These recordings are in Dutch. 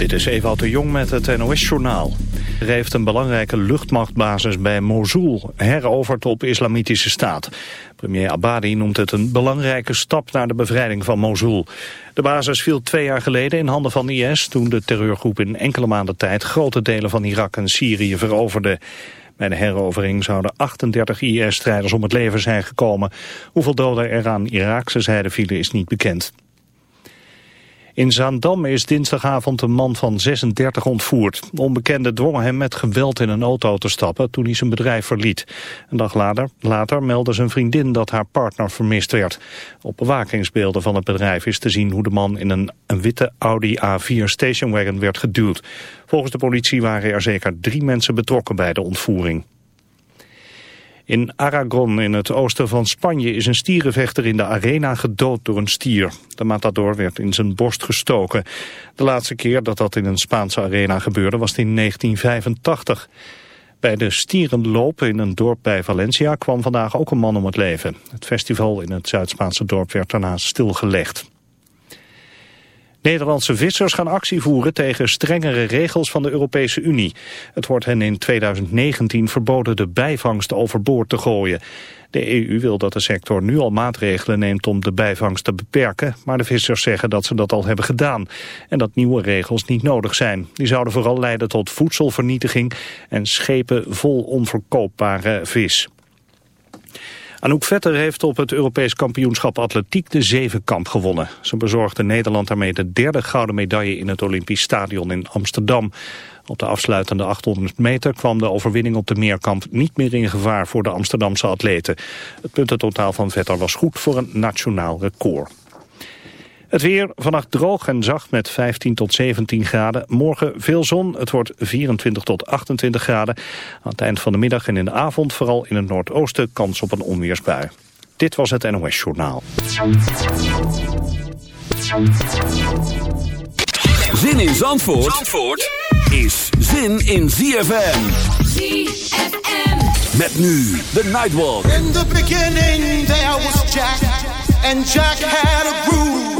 Dit is Ewout de Jong met het NOS-journaal. Er heeft een belangrijke luchtmachtbasis bij Mosul heroverd op islamitische staat. Premier Abadi noemt het een belangrijke stap naar de bevrijding van Mosul. De basis viel twee jaar geleden in handen van IS... toen de terreurgroep in enkele maanden tijd grote delen van Irak en Syrië veroverde. Bij de herovering zouden 38 IS-strijders om het leven zijn gekomen. Hoeveel doden er aan Iraakse zijde vielen is niet bekend. In Zaandam is dinsdagavond een man van 36 ontvoerd. Onbekenden dwongen hem met geweld in een auto te stappen toen hij zijn bedrijf verliet. Een dag later, meldde zijn vriendin dat haar partner vermist werd. Op bewakingsbeelden van het bedrijf is te zien hoe de man in een, een witte Audi A4 stationwagon werd geduwd. Volgens de politie waren er zeker drie mensen betrokken bij de ontvoering. In Aragon in het oosten van Spanje is een stierenvechter in de arena gedood door een stier. De matador werd in zijn borst gestoken. De laatste keer dat dat in een Spaanse arena gebeurde was in 1985. Bij de stierenloop in een dorp bij Valencia kwam vandaag ook een man om het leven. Het festival in het Zuid-Spaanse dorp werd daarna stilgelegd. Nederlandse vissers gaan actie voeren tegen strengere regels van de Europese Unie. Het wordt hen in 2019 verboden de bijvangst overboord te gooien. De EU wil dat de sector nu al maatregelen neemt om de bijvangst te beperken, maar de vissers zeggen dat ze dat al hebben gedaan en dat nieuwe regels niet nodig zijn. Die zouden vooral leiden tot voedselvernietiging en schepen vol onverkoopbare vis. Anouk Vetter heeft op het Europees kampioenschap atletiek de zevenkamp gewonnen. Ze bezorgde Nederland daarmee de derde gouden medaille in het Olympisch Stadion in Amsterdam. Op de afsluitende 800 meter kwam de overwinning op de meerkamp niet meer in gevaar voor de Amsterdamse atleten. Het puntentotaal van Vetter was goed voor een nationaal record. Het weer vannacht droog en zacht met 15 tot 17 graden. Morgen veel zon. Het wordt 24 tot 28 graden. Aan het eind van de middag en in de avond vooral in het noordoosten kans op een onweersbui. Dit was het NOS Journaal. Zin in Zandvoort, Zandvoort is zin in ZFM. ZFM. Met nu de Nightwalk. In the beginning there was Jack. And Jack had a groove.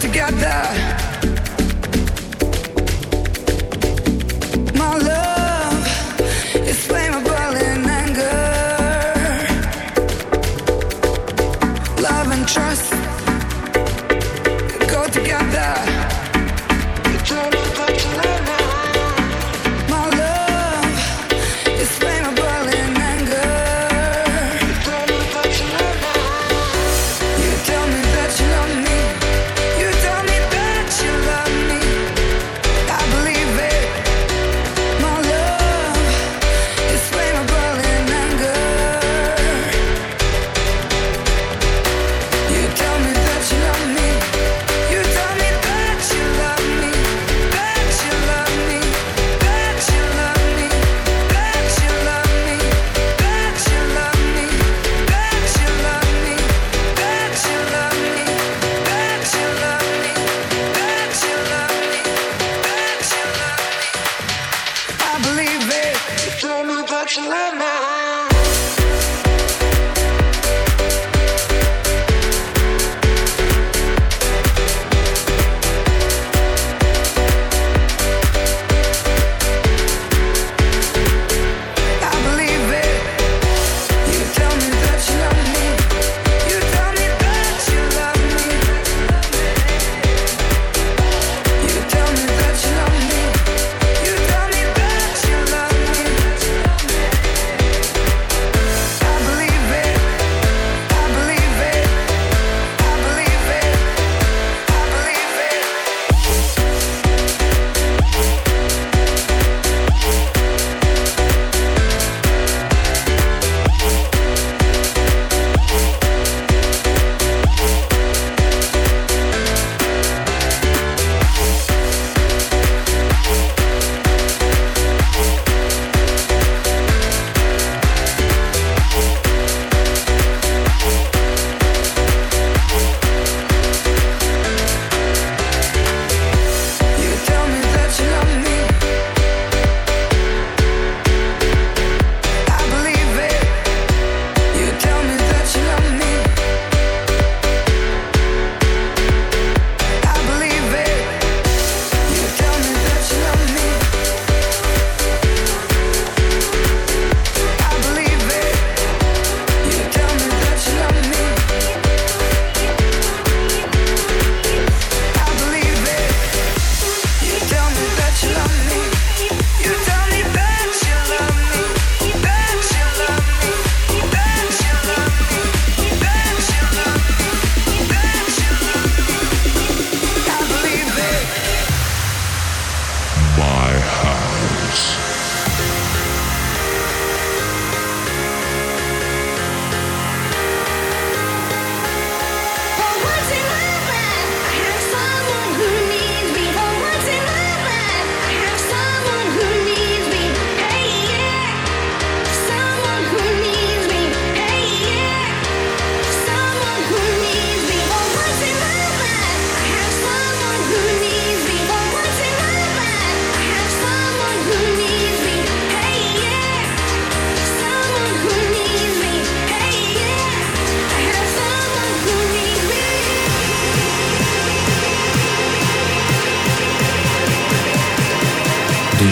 together.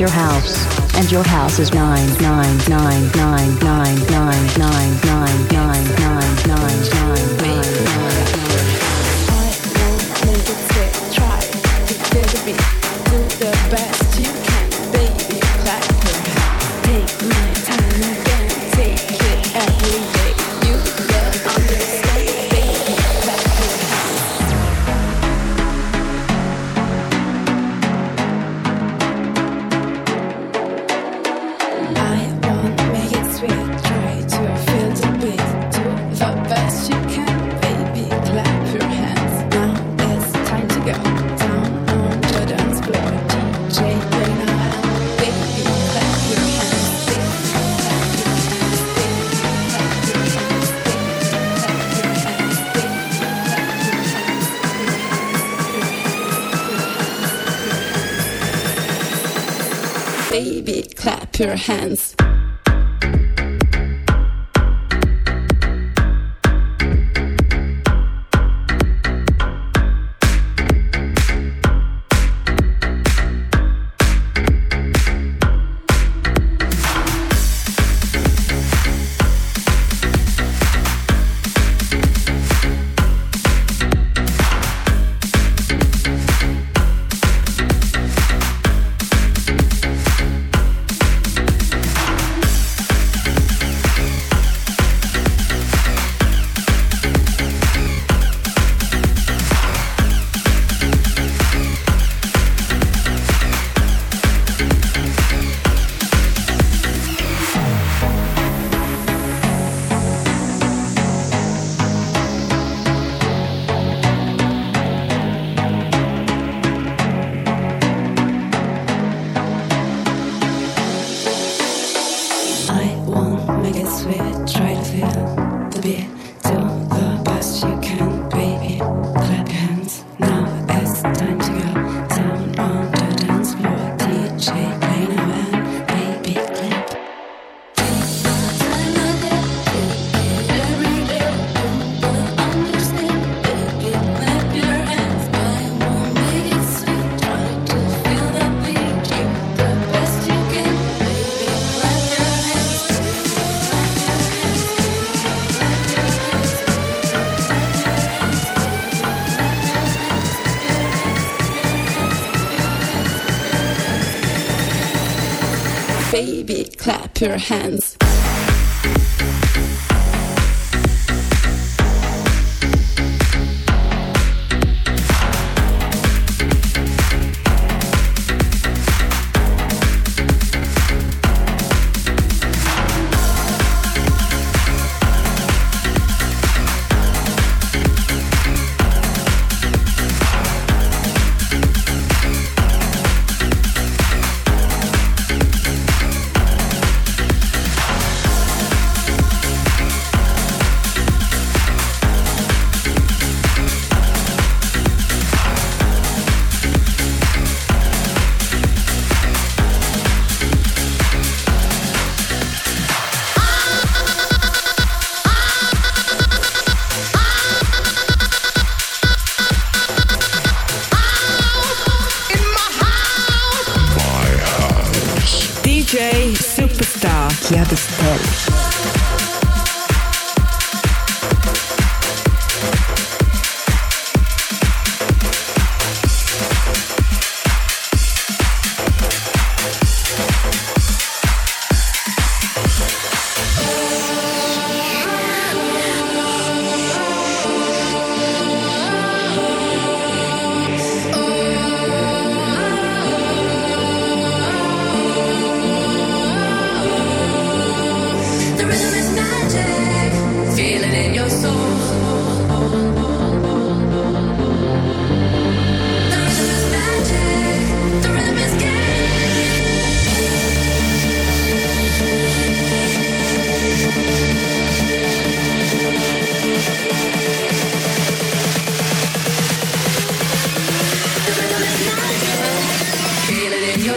Your house, and your house is nine nine nine nine nine nine nine nine nine nine nine nine nine nine. Baby, clap your hands. Baby, clap your hands.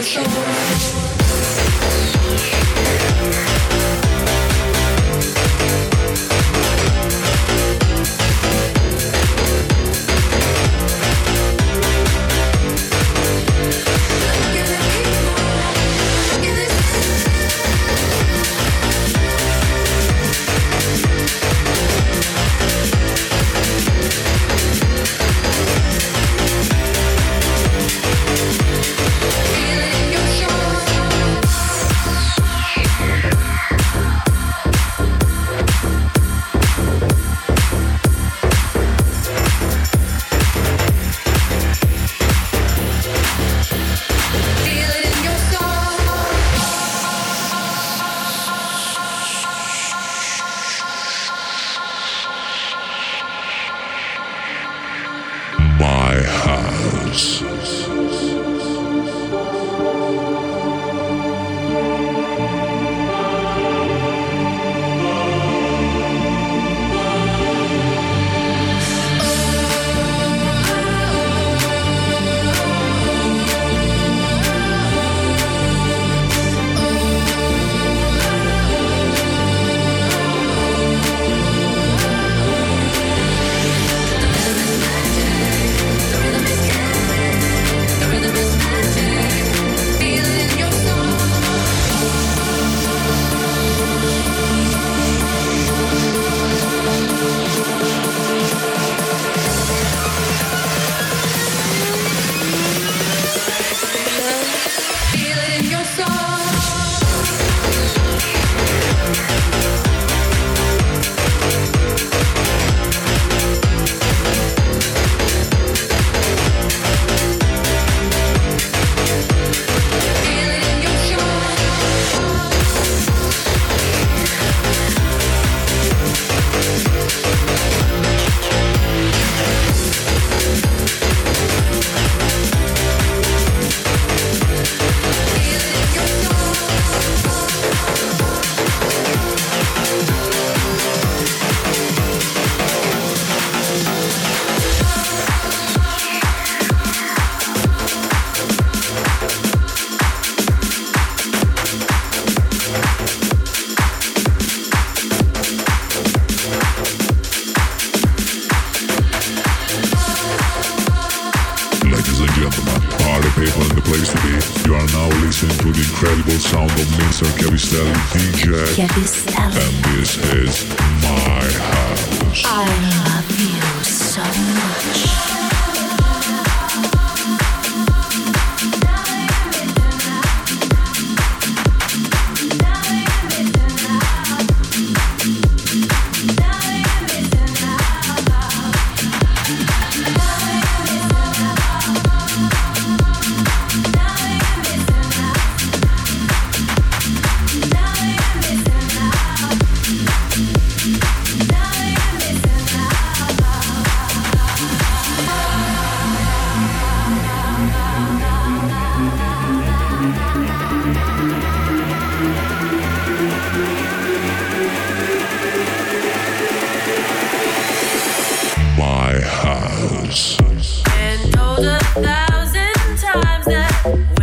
show. House. Been told a thousand times that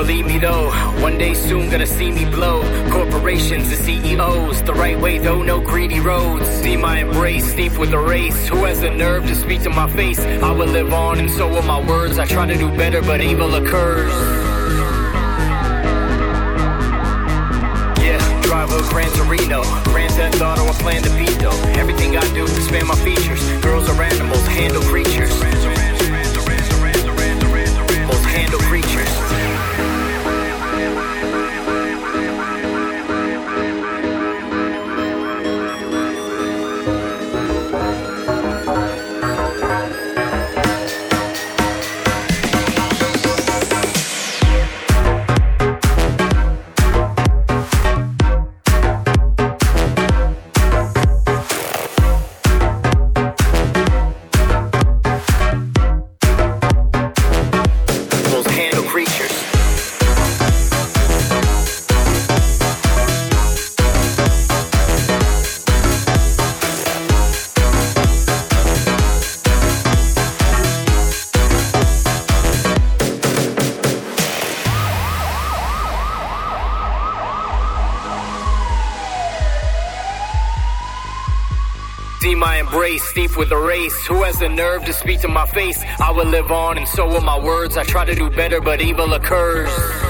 Believe me though, one day soon gonna see me blow. Corporations and CEOs, the right way though, no greedy roads. See my embrace, steep with the race. Who has the nerve to speak to my face? I will live on and so will my words. I try to do better, but evil occurs. Yeah, drive a Gran Torino. Grand Theft Auto, I plan to beat though. Everything I do, expand my features. Girls are animals, handle creatures. Embrace, steep with the race. Who has the nerve to speak to my face? I will live on, and so will my words. I try to do better, but evil occurs.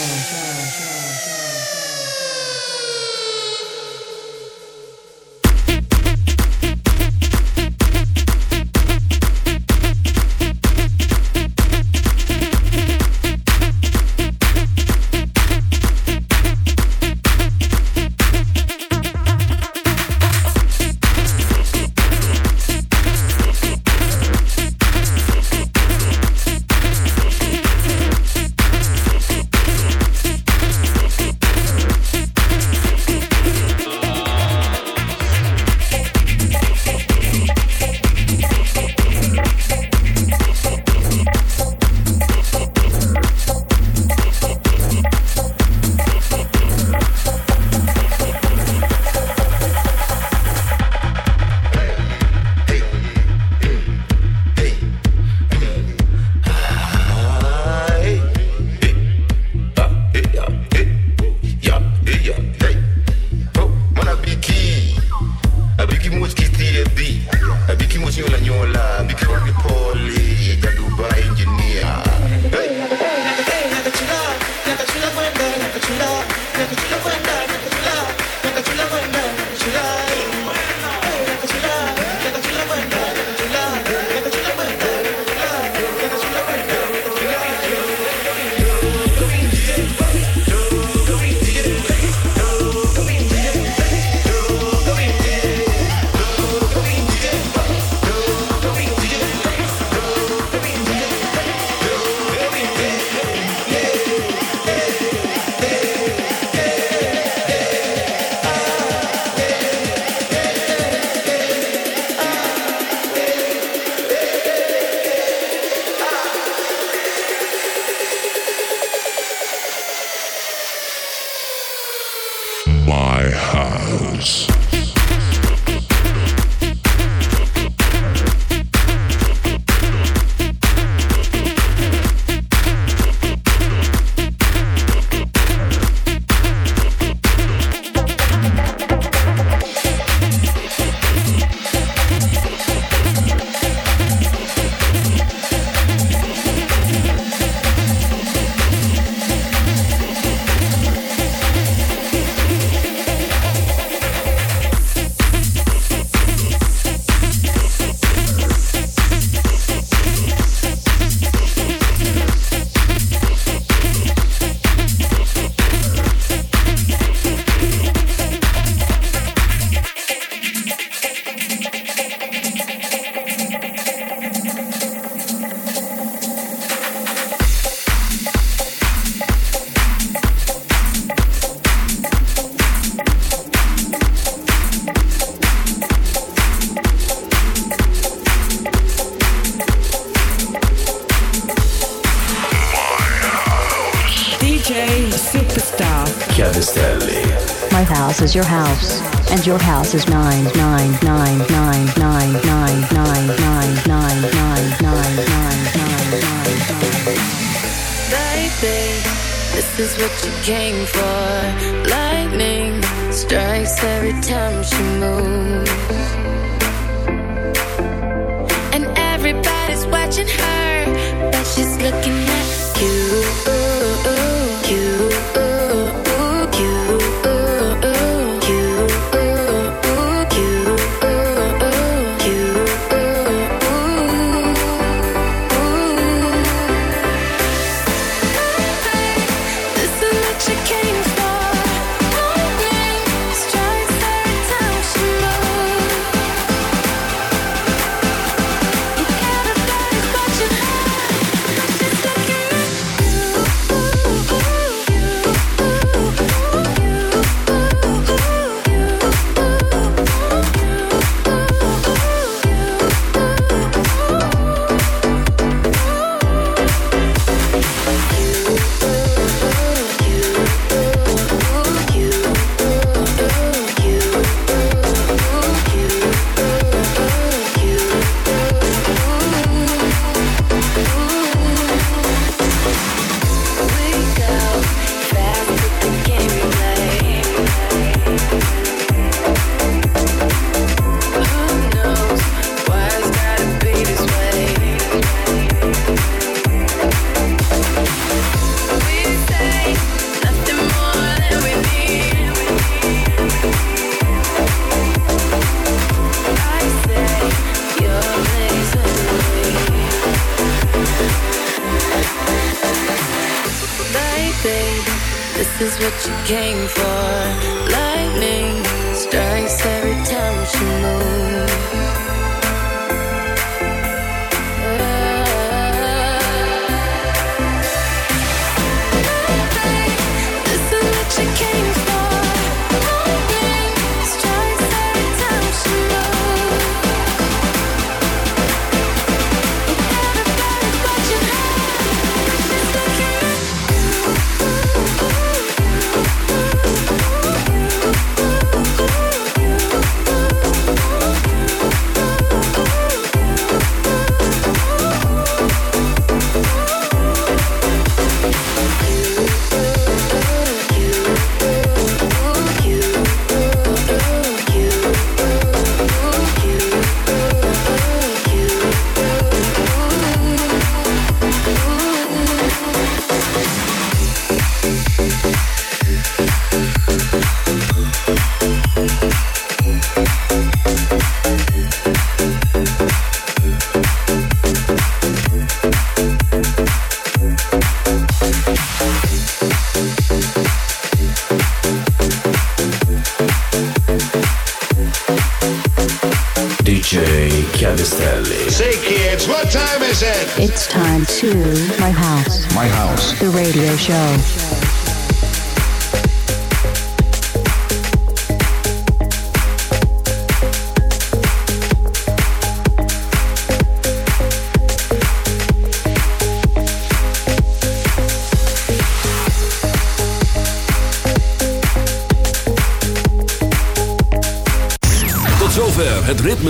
time she moves